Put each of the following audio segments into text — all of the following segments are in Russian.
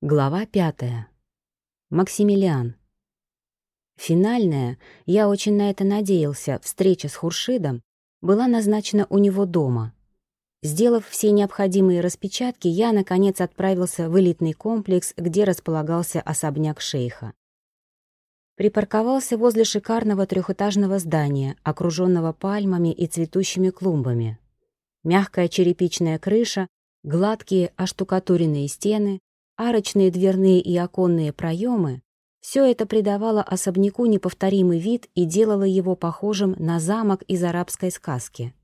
Глава пятая. Максимилиан. Финальная, я очень на это надеялся, встреча с Хуршидом была назначена у него дома. Сделав все необходимые распечатки, я, наконец, отправился в элитный комплекс, где располагался особняк шейха. Припарковался возле шикарного трехэтажного здания, окруженного пальмами и цветущими клумбами. Мягкая черепичная крыша, гладкие оштукатуренные стены, арочные дверные и оконные проемы — все это придавало особняку неповторимый вид и делало его похожим на замок из арабской сказки.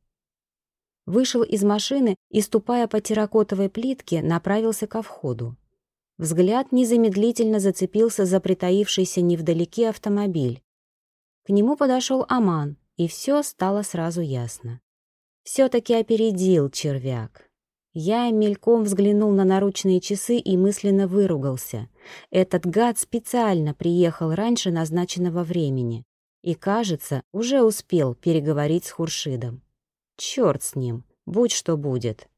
Вышел из машины и, ступая по терракотовой плитке, направился ко входу. Взгляд незамедлительно зацепился за притаившийся невдалеке автомобиль. К нему подошел Аман, и все стало сразу ясно. Все-таки опередил червяк. Я мельком взглянул на наручные часы и мысленно выругался. Этот гад специально приехал раньше назначенного времени и, кажется, уже успел переговорить с Хуршидом. Черт с ним, будь что будет.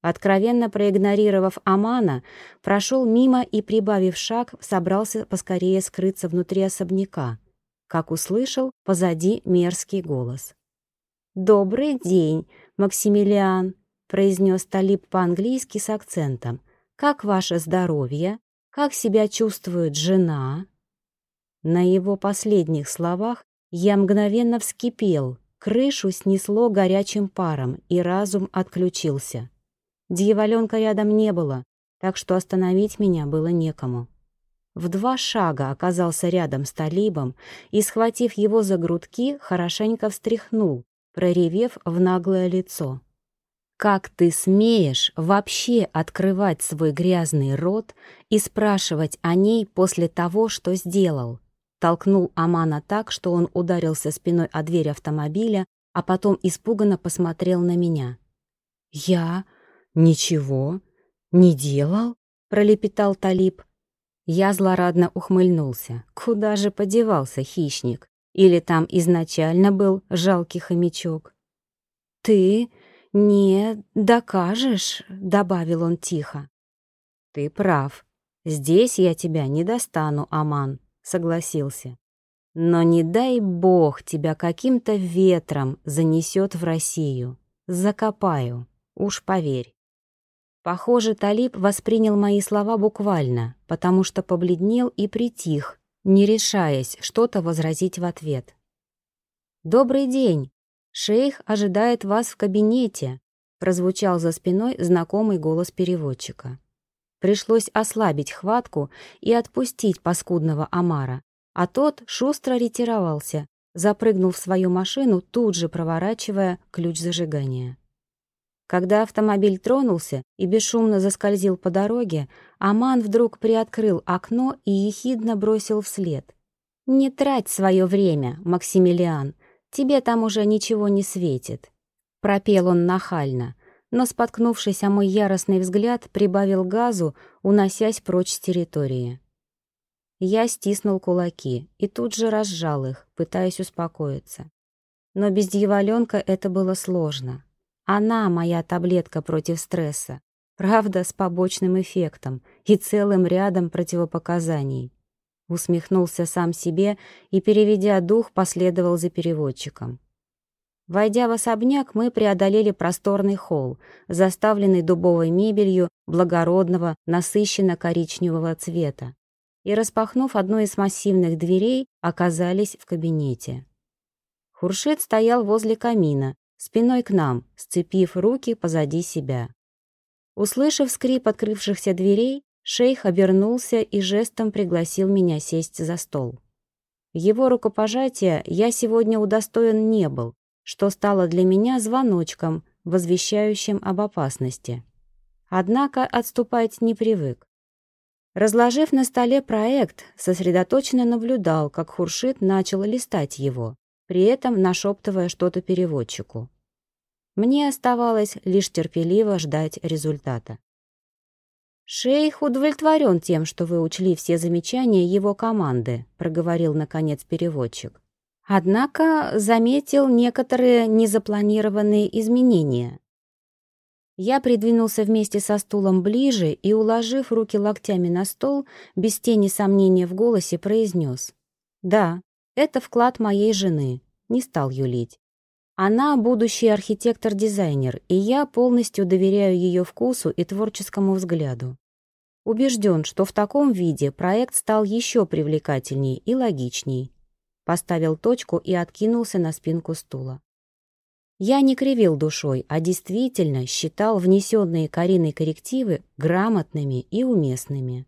Откровенно проигнорировав Амана, прошел мимо и, прибавив шаг, собрался поскорее скрыться внутри особняка, как услышал позади мерзкий голос. «Добрый день, Максимилиан!» Произнес Талиб по-английски с акцентом. «Как ваше здоровье? Как себя чувствует жена?» На его последних словах я мгновенно вскипел, крышу снесло горячим паром, и разум отключился. Дьяволенка рядом не было, так что остановить меня было некому. В два шага оказался рядом с Талибом и, схватив его за грудки, хорошенько встряхнул, проревев в наглое лицо. Как ты смеешь вообще открывать свой грязный рот и спрашивать о ней после того, что сделал? Толкнул Амана так, что он ударился спиной о дверь автомобиля, а потом испуганно посмотрел на меня. «Я? Ничего? Не делал?» — пролепетал Талиб. Я злорадно ухмыльнулся. Куда же подевался хищник? Или там изначально был жалкий хомячок? «Ты «Не докажешь», — добавил он тихо. «Ты прав. Здесь я тебя не достану, Аман», — согласился. «Но не дай бог тебя каким-то ветром занесет в Россию. Закопаю, уж поверь». Похоже, Талиб воспринял мои слова буквально, потому что побледнел и притих, не решаясь что-то возразить в ответ. «Добрый день!» «Шейх ожидает вас в кабинете», — прозвучал за спиной знакомый голос переводчика. Пришлось ослабить хватку и отпустить паскудного Амара, а тот шустро ретировался, запрыгнул в свою машину, тут же проворачивая ключ зажигания. Когда автомобиль тронулся и бесшумно заскользил по дороге, Аман вдруг приоткрыл окно и ехидно бросил вслед. «Не трать свое время, Максимилиан, тебе там уже ничего не светит», — пропел он нахально, но, споткнувшись о мой яростный взгляд, прибавил газу, уносясь прочь с территории. Я стиснул кулаки и тут же разжал их, пытаясь успокоиться. Но без дьяволенка это было сложно. Она моя таблетка против стресса, правда, с побочным эффектом и целым рядом противопоказаний. Усмехнулся сам себе и, переведя дух, последовал за переводчиком. Войдя в особняк, мы преодолели просторный холл, заставленный дубовой мебелью благородного, насыщенно-коричневого цвета, и, распахнув одну из массивных дверей, оказались в кабинете. Хуршит стоял возле камина, спиной к нам, сцепив руки позади себя. Услышав скрип открывшихся дверей, Шейх обернулся и жестом пригласил меня сесть за стол. Его рукопожатия я сегодня удостоен не был, что стало для меня звоночком, возвещающим об опасности. Однако отступать не привык. Разложив на столе проект, сосредоточенно наблюдал, как Хуршит начал листать его, при этом нашептывая что-то переводчику. Мне оставалось лишь терпеливо ждать результата. «Шейх удовлетворен тем, что вы учли все замечания его команды», проговорил, наконец, переводчик. Однако заметил некоторые незапланированные изменения. Я придвинулся вместе со стулом ближе и, уложив руки локтями на стол, без тени сомнения в голосе произнес. «Да, это вклад моей жены», — не стал юлить. Она будущий архитектор-дизайнер, и я полностью доверяю ее вкусу и творческому взгляду. Убежден, что в таком виде проект стал еще привлекательней и логичней. Поставил точку и откинулся на спинку стула. Я не кривил душой, а действительно считал внесенные Кариной коррективы грамотными и уместными.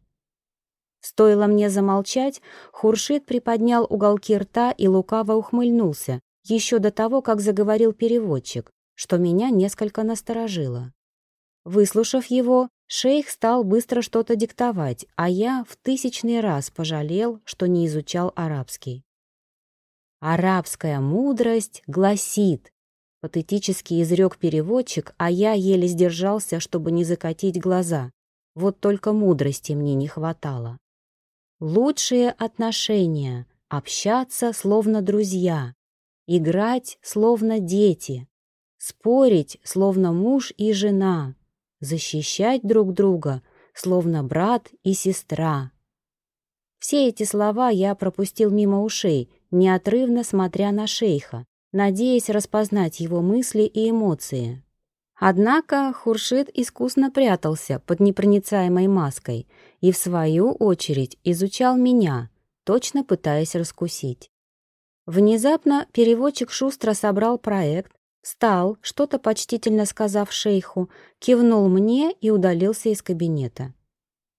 Стоило мне замолчать, Хуршит приподнял уголки рта и лукаво ухмыльнулся, еще до того, как заговорил переводчик, что меня несколько насторожило. Выслушав его, шейх стал быстро что-то диктовать, а я в тысячный раз пожалел, что не изучал арабский. «Арабская мудрость гласит», — патетически изрек переводчик, а я еле сдержался, чтобы не закатить глаза. Вот только мудрости мне не хватало. «Лучшие отношения, общаться словно друзья, играть, словно дети, спорить, словно муж и жена, защищать друг друга, словно брат и сестра. Все эти слова я пропустил мимо ушей, неотрывно смотря на шейха, надеясь распознать его мысли и эмоции. Однако Хуршит искусно прятался под непроницаемой маской и, в свою очередь, изучал меня, точно пытаясь раскусить. Внезапно переводчик шустро собрал проект, встал, что-то почтительно сказав шейху, кивнул мне и удалился из кабинета.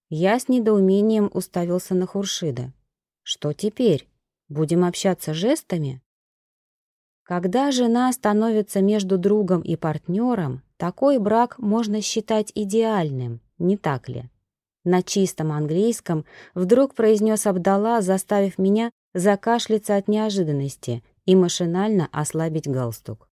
Я с недоумением уставился на Хуршида. Что теперь? Будем общаться жестами? Когда жена становится между другом и партнером, такой брак можно считать идеальным, не так ли? На чистом английском вдруг произнес Абдалла, заставив меня закашляться от неожиданности и машинально ослабить галстук.